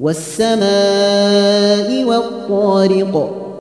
والسماء والطارق